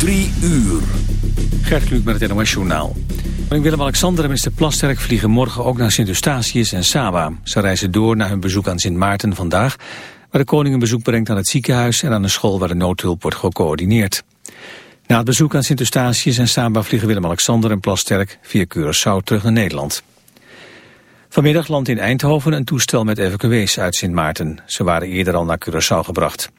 Drie uur. Gert Kluk met het NOS Journaal. Willem-Alexander en minister Plasterk vliegen morgen ook naar Sint-Eustatius en Saba. Ze reizen door naar hun bezoek aan Sint Maarten vandaag... waar de koning een bezoek brengt aan het ziekenhuis... en aan de school waar de noodhulp wordt gecoördineerd. Na het bezoek aan Sint-Eustatius en Saba vliegen Willem-Alexander en Plasterk... via Curaçao terug naar Nederland. Vanmiddag landt in Eindhoven een toestel met evacuees uit Sint Maarten. Ze waren eerder al naar Curaçao gebracht.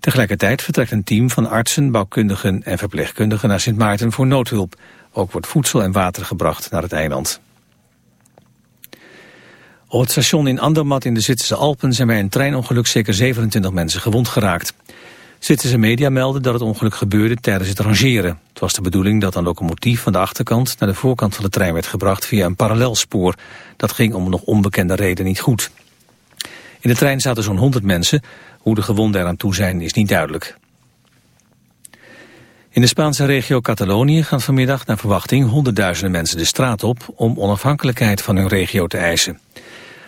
Tegelijkertijd vertrekt een team van artsen, bouwkundigen en verpleegkundigen naar Sint Maarten voor noodhulp. Ook wordt voedsel en water gebracht naar het eiland. Op het station in Andermatt in de Zwitserse Alpen zijn bij een treinongeluk zeker 27 mensen gewond geraakt. Zwitserse media melden dat het ongeluk gebeurde tijdens het rangeren. Het was de bedoeling dat een locomotief van de achterkant naar de voorkant van de trein werd gebracht via een parallelspoor. Dat ging om een nog onbekende reden niet goed. In de trein zaten zo'n 100 mensen. Hoe de gewonden eraan toe zijn is niet duidelijk. In de Spaanse regio Catalonië gaan vanmiddag naar verwachting honderdduizenden mensen de straat op om onafhankelijkheid van hun regio te eisen.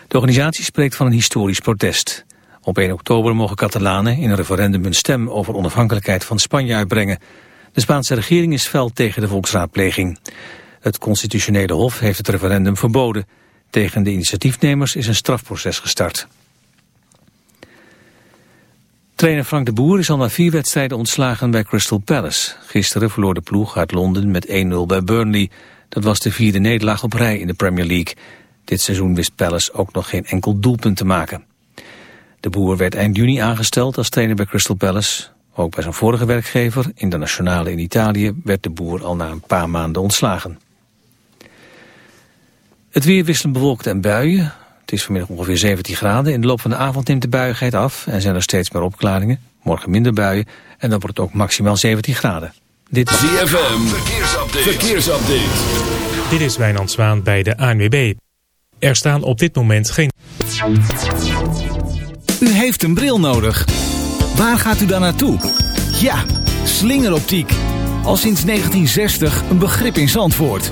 De organisatie spreekt van een historisch protest. Op 1 oktober mogen Catalanen in een referendum hun stem over onafhankelijkheid van Spanje uitbrengen. De Spaanse regering is fel tegen de volksraadpleging. Het constitutionele hof heeft het referendum verboden. Tegen de initiatiefnemers is een strafproces gestart. Trainer Frank de Boer is al na vier wedstrijden ontslagen bij Crystal Palace. Gisteren verloor de ploeg uit Londen met 1-0 bij Burnley. Dat was de vierde nederlaag op rij in de Premier League. Dit seizoen wist Palace ook nog geen enkel doelpunt te maken. De Boer werd eind juni aangesteld als trainer bij Crystal Palace. Ook bij zijn vorige werkgever, Internationale in Italië, werd de Boer al na een paar maanden ontslagen. Het weer wisselt bewolkt en buien. Het is vanmiddag ongeveer 17 graden. In de loop van de avond neemt de buiigheid af en zijn er steeds meer opklaringen. Morgen minder buien en dan wordt het ook maximaal 17 graden. Dit is ZFM, verkeersupdate. verkeersupdate. Dit is Wijnand Zwaan bij de ANWB. Er staan op dit moment geen... U heeft een bril nodig. Waar gaat u dan naartoe? Ja, slingeroptiek. Al sinds 1960 een begrip in Zandvoort.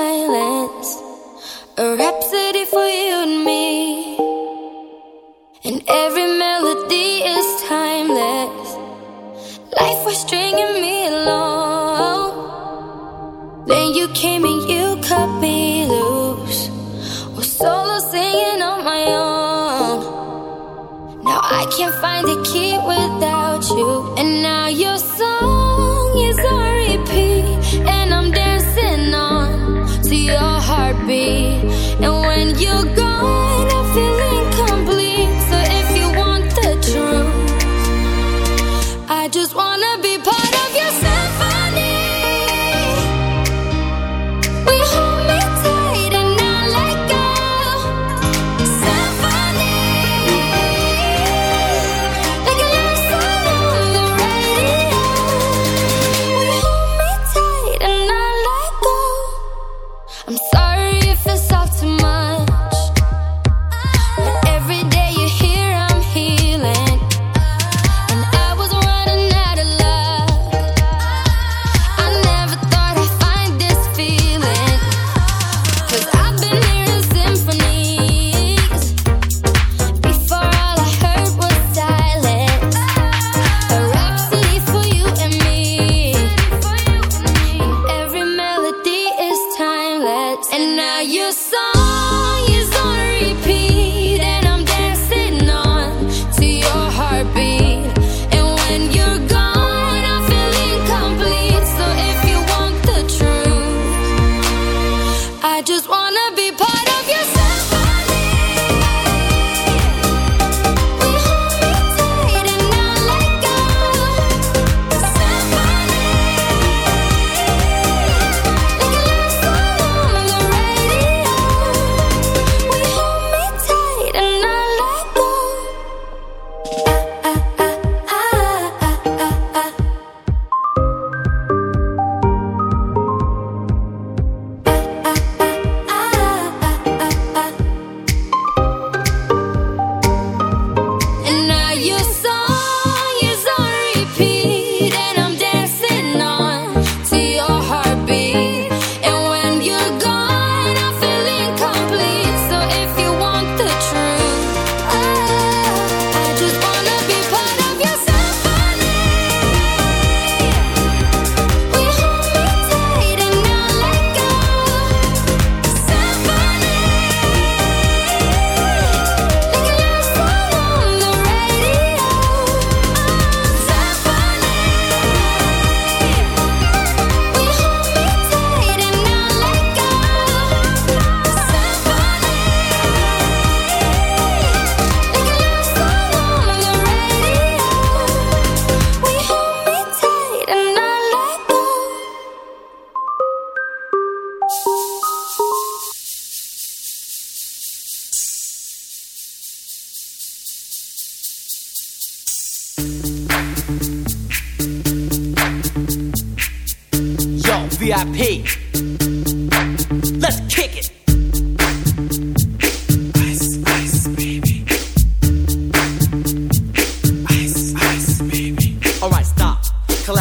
I just wanna be part of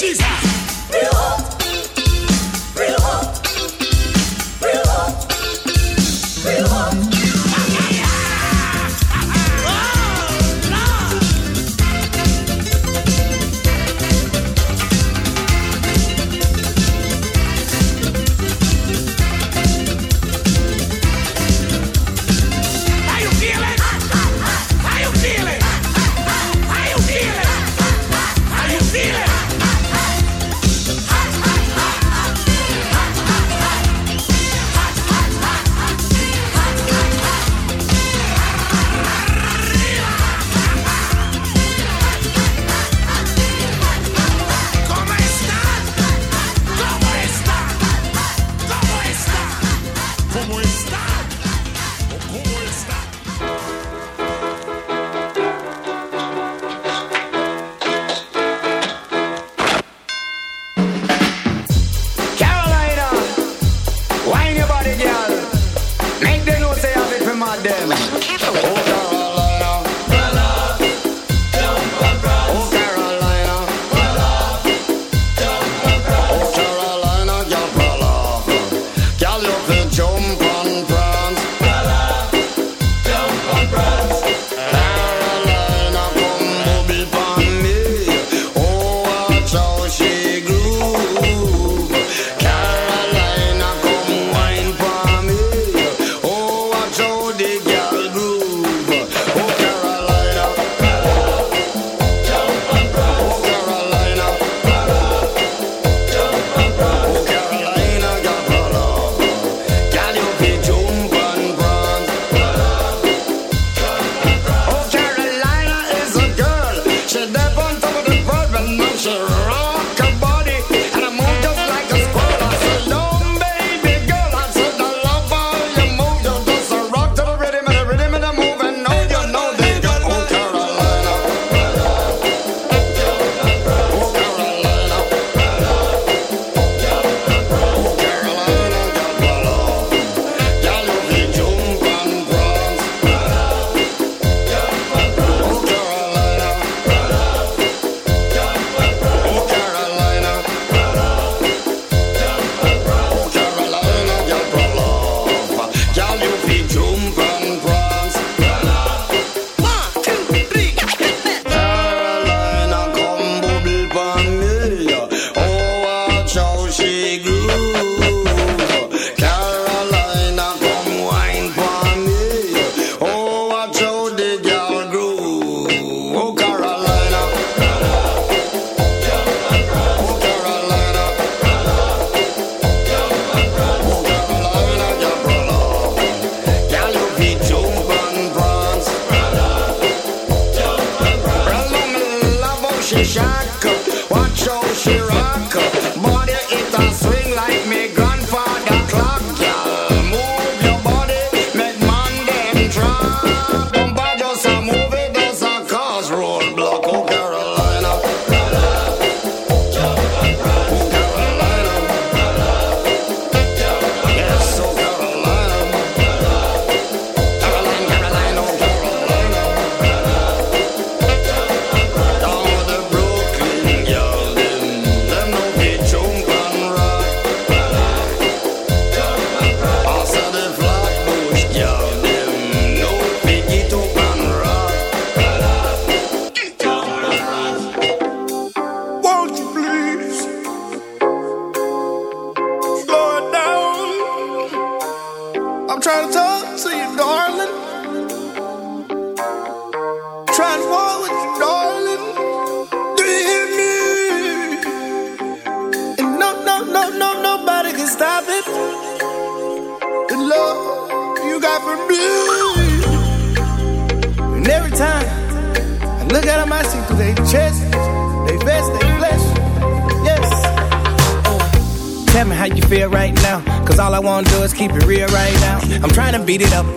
Jesus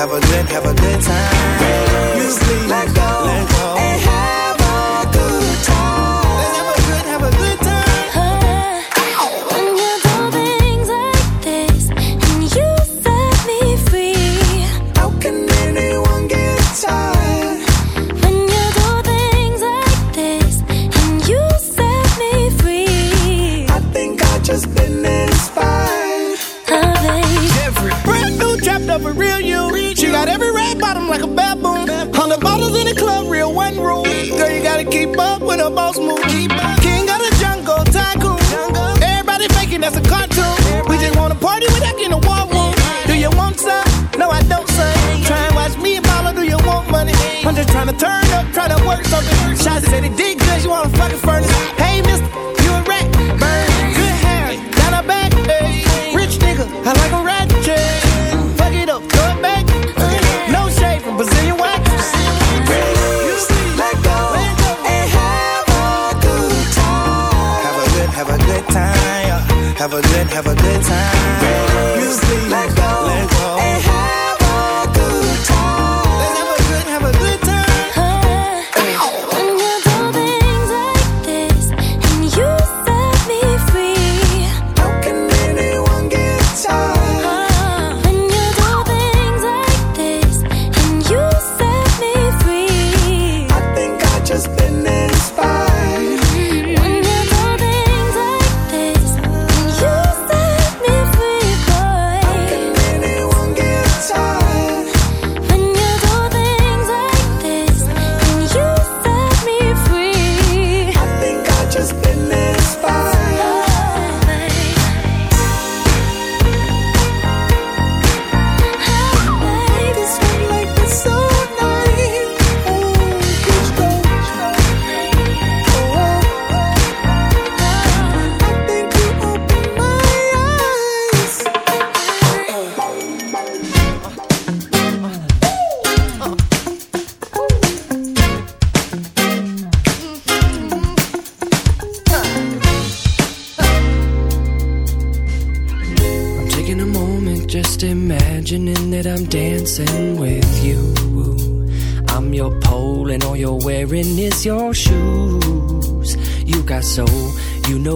Have a good, have a good time. You turn up, try to work something. Shots said it did good, you wanna fucking furnace. Hey, mister, you a rat. Burn, good hair, down her back. Hey, rich nigga, I like a ratchet. Fuck it up, throw it back. No shade from Brazilian wax. Let go and have a good time. Have a good, have a good time. Have a good, have a good time.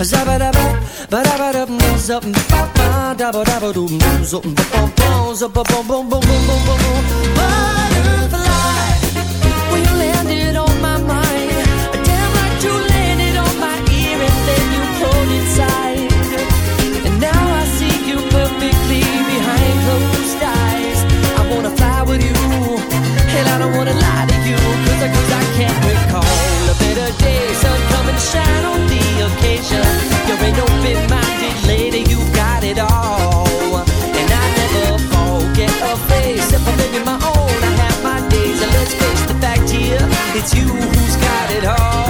ba, ba ba ba da ba. Ba-bum-bum, zup-ba-bum-bum-bum-bum-bum-bum. Butterfly, when you landed on my mind, damn like you landed on my ear and then you pulled inside. And now I see you perfectly behind closed eyes. I wanna fly with you, and I don't wanna lie to you, cause I, cause I can't recall a better day, sun coming to shine on the occasion. You're an open-minded lady, you got it all. And I never forget a face. If I'm living my own, I have my days. And let's face the fact here, it's you who's got it all.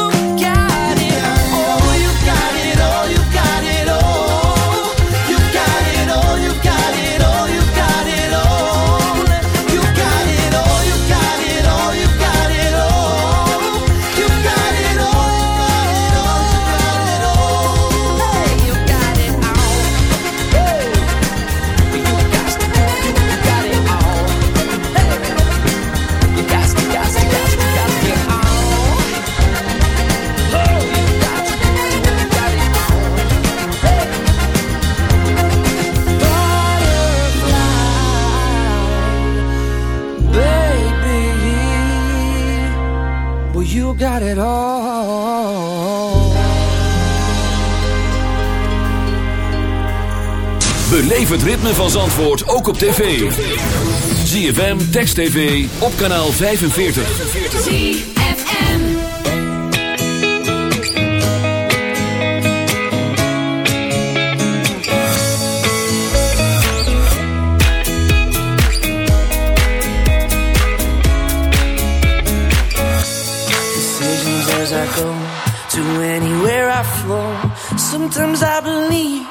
het ritme van Zandvoort ook op tv. ZFM, Text TV, op kanaal 45. Decisions as I go to anywhere I flow. Sometimes I believe,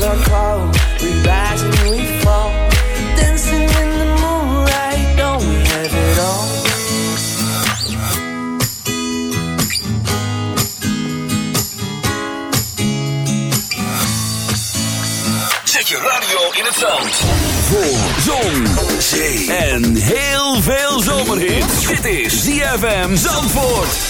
We rise and we fall. Dancing in the moonlight, don't we have it all? Zet je radio in het zand. Voor zon, zee en heel veel zomerhit. Dit is ZFM Zandvoort.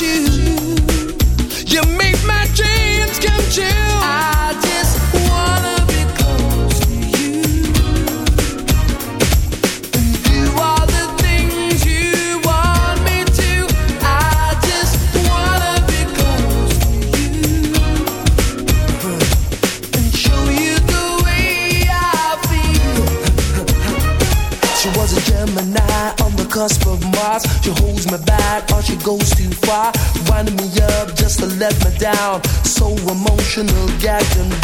You. Listen